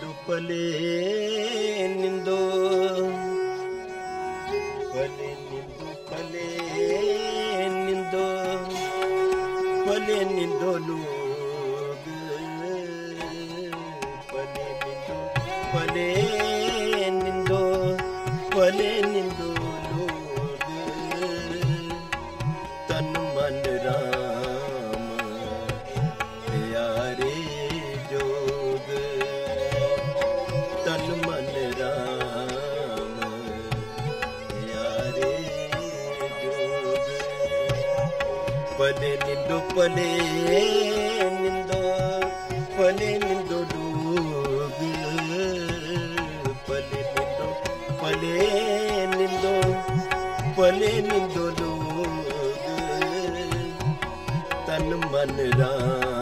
दुपले निंदो पले निंदो पले निंदो पले निंदो लू ਤਨ ਮਨ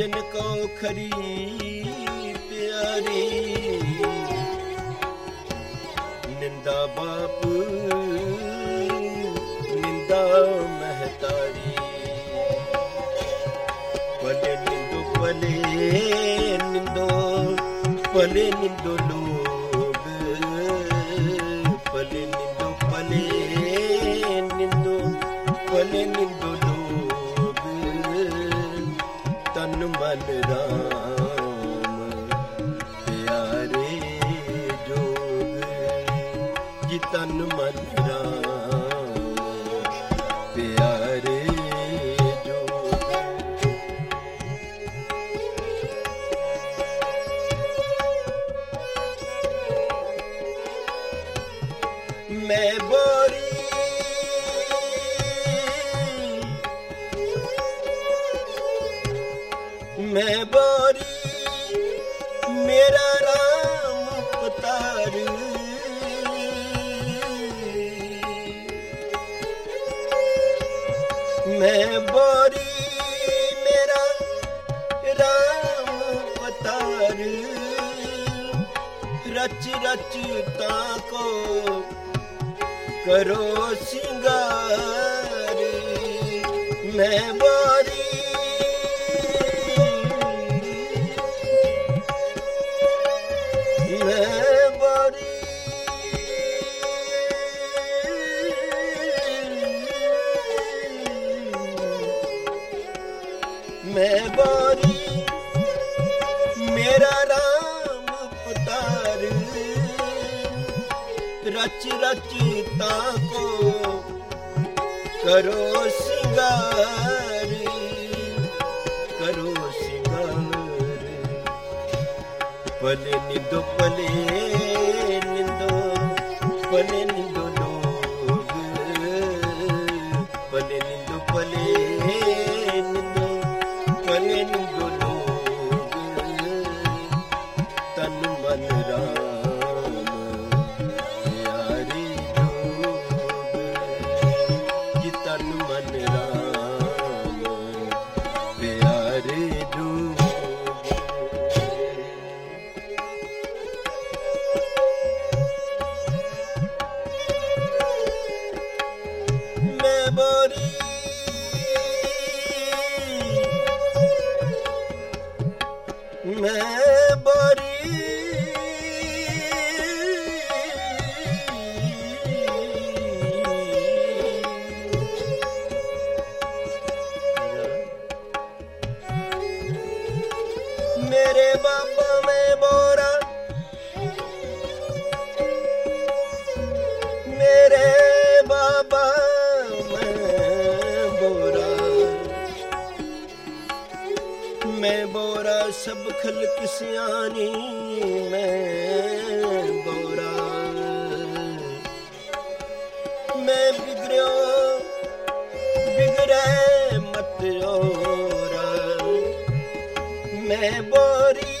ਜਨ ਕੋ ਖਰੀ ਪਿਆਰੀ। ਨਿੰਦਾ ਬਾਪ, ਨਿੰਦਾ ਮਹਤਾਰੀ। ਭਲੇ ਨਿੰਦੋ ਭਲੇ ਨਿੰਦੋ ਭਲੇ ਨਿੰਦੋ ਲੋ ਮੈਂ ਬੋਰੀ, ਮੇਰਾ ਰਾਮ ਪਤਾਰ ਮੈਂ ਬੋਰੀ, ਮੇਰਾ ਰਾਮ ਪਤਾਰ ਰਚ ਰਚ ਤਾਂ ਕੋ ਕਰੋ ਸਿੰਗਾਰ। ਮੈਂ ਬੋਰੀ ਰਚ ਰਚ ਤਾਂ ਕੋ ਕਰੋ ਸਿੰਗਾਰ ਕਰੋ ਸਿੰਗਾਰ ਪਲੇ ਨਿੰਦੋ ਪਲੇ ਨਿੰਦੋ ਮੇਰੇ ਬਾਬਾ ਮੈਂ ਬੋਰਾ। ਮੇਰੇ ਬਾਬਾ ਮੈਂ ਬੋਰਾ। ਮੈਂ ਬੋਰਾ ਸਭ ਖਲਕ ਸਿਆਣੀ ਮੈਂ ਮੈਂ ਬੋਰੀ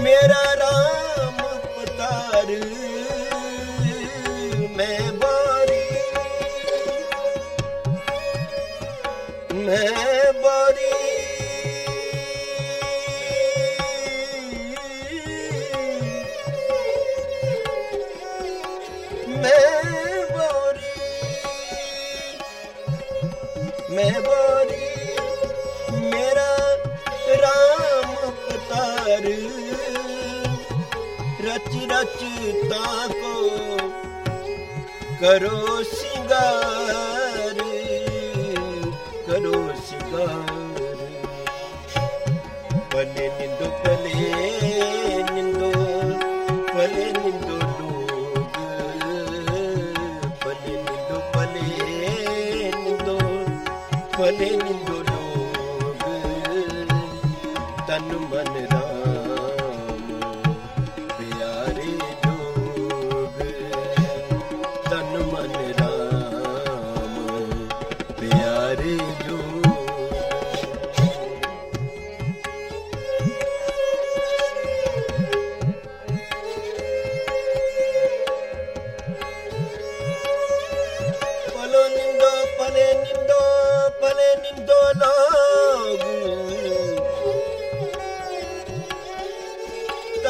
ਮੇਰਾ ਰਾਮ ਪਤਾਰ ਮੈਂ ਬੋਰੀ ਮੈਂ ਪਤਾਰ ਰਚ ਰਚ ਤਾ ਕੋ ਕਰੋ ਸਿੰਗਾਰ ਕਰੋ ਸਿੰਗਾਰ। ਪਲੇ ਨਿੰਦੋ ਪਲੇ ਤਨ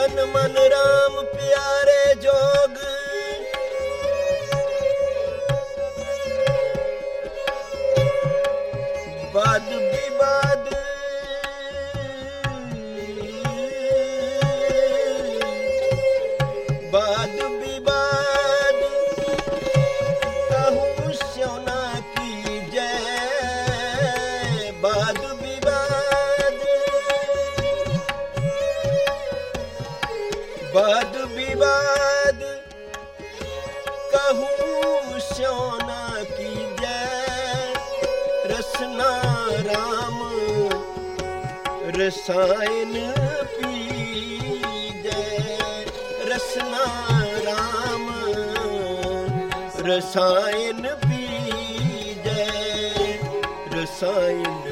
तन मन राम प्यारे जोग। बद विवाद कहूँ सोना की जय रसना राम रसायन पी जय रसना राम रसायन पी जय रसायन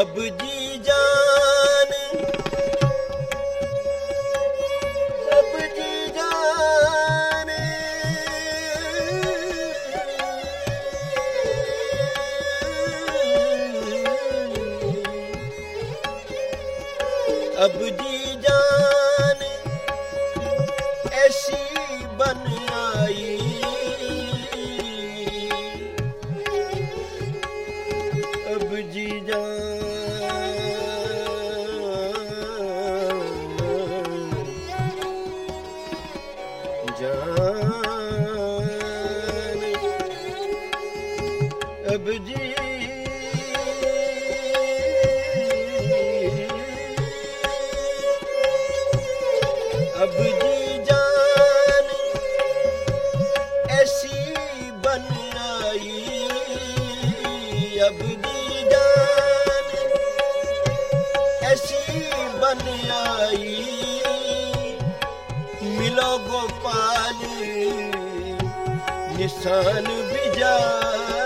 ਅਬ ਜੀ ਜਾਨ ਅਬ ਜੀ। ਅਬ ਜੀ ਜਾਨ ਐਸੀ ਬਨ ਆਈ ਅਬ ਜੀ ਜਾਨ ਐਸੀ ਬਨ ਆਈ ਮਿਲੋ ਗੋਪਾਲ, ਨਿਸ਼ਾਨ ਵਿਜਾਈ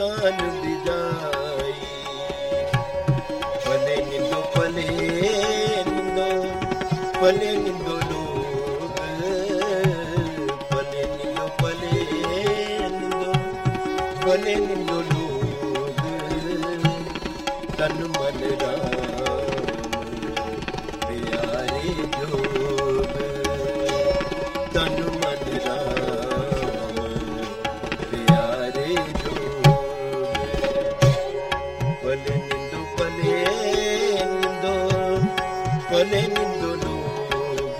ਆਸਾਨ ਦੀ ਜਾਈ। ਪਲੇ ਨਿੰਦੋ ਪਲੇ ਨਿੰਦੋ ਪਲੇ ਨਿੰਦੋ ਲੋਕ। ਪਲੇ ਨਿੰਦੋ ਪਲੇ ਨਿੰਦੋ ਪਲੇ ਨਿੰਦੋ। ਪਲੇਂਦੋ ਪਲੇਂਦੋ ਲੋਗ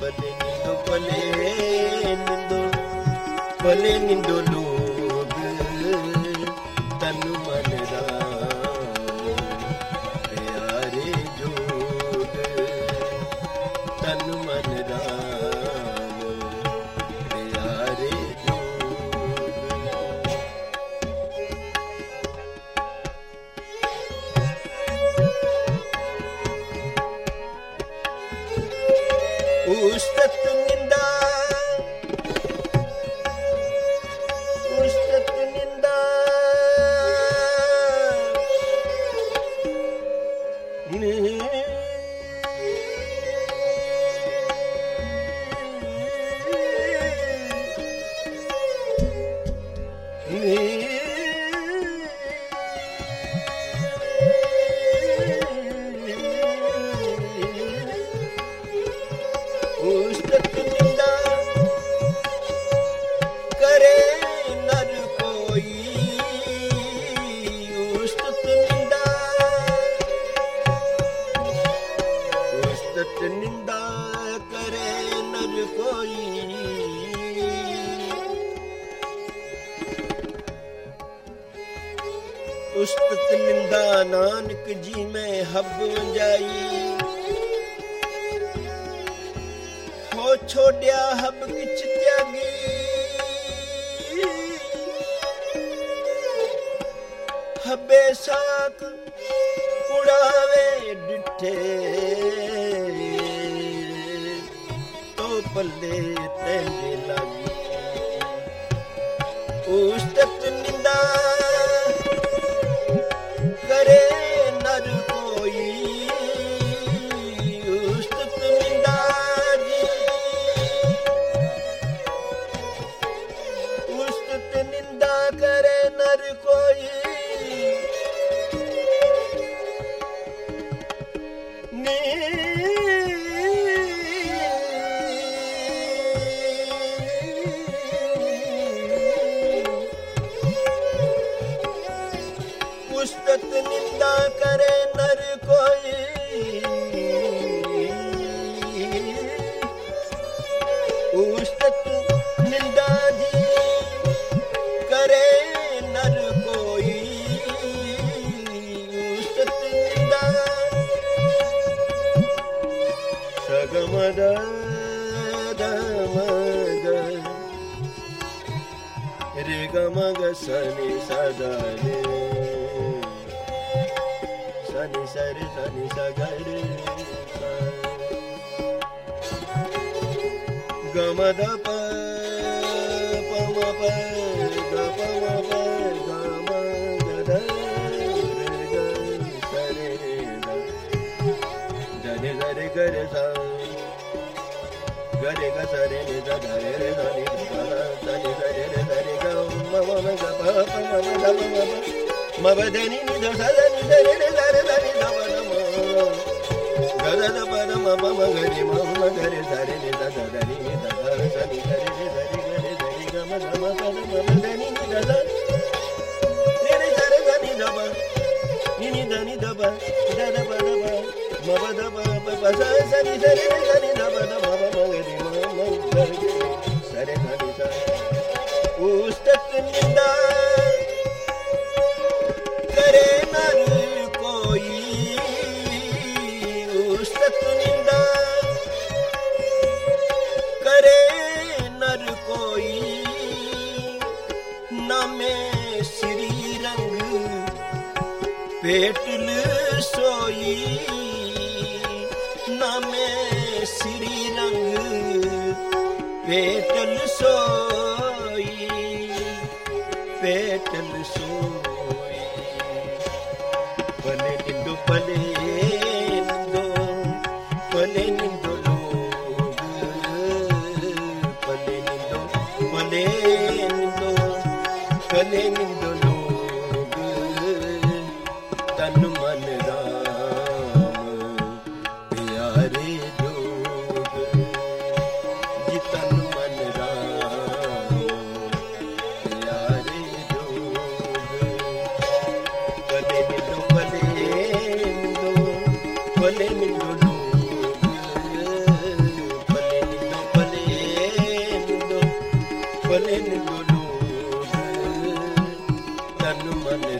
ਪਲੇਂਦੋ ਪਲੇਂਦੋ ਪਲੇਂਦੋ ਲੋਗ Ustet ਛੋੜਿਆ ਹਬ ਕਿਛ ਤਿਆਗੀ। ਹਬੇ ਸਾਕ ਉਡਾਵੇ ਡਿਠੇ। ਤੋ ਪੱਲੇ ਤੈਨੇ ਲਾਗੀ। ਉਸ ਤੱਕ ਨਿੰਦਾ ਨਿੰਦਾ ਜੀ ਕਰੇ ਨਰ ਨਿੰਦਾ। ਸਗਮਦ ਰੇ ਗਮਗ ਸਨੀ ਸਦਾ గమదప పమప గపమప గమ గద సరే జని గరి గరి సా గరి గ సరే నిజ గరి రే ధని ధని సరే రే సరి గ మమ గప పమ గప మమ మబదని నిజ సదని సరే రే సరే ధని ధమ నమ పదన పరమ మమ గరి మమ గరి సరి ని దద దరి ని దద సని సరి ని సరి గరి సరి గమ గమ పద మమ దని ని దద ని సరి గని దబ ని ని దని దబ దద పద పద మమ దబ పద సని సరి ని గని దబ దబ మమ గరి మమ గరి సరి గని సరి ఉస్తత్ నిందా ਨਮੇ ਸ੍ਰੀ ਰੰਗ ਪੇਟਲ ਸੋਈ। ਨਮੇ ਸ੍ਰੀ ਰੰਗ ਪੇਟਲ ਸੋਈ। ਪੇਟਲ ਸੋਈ। ਪਲੇ ਢਿੰਡੂ ਪਲੇ ਪਲੇ ਨਿੰਦੋ ਲੋਗ ਪਲੇ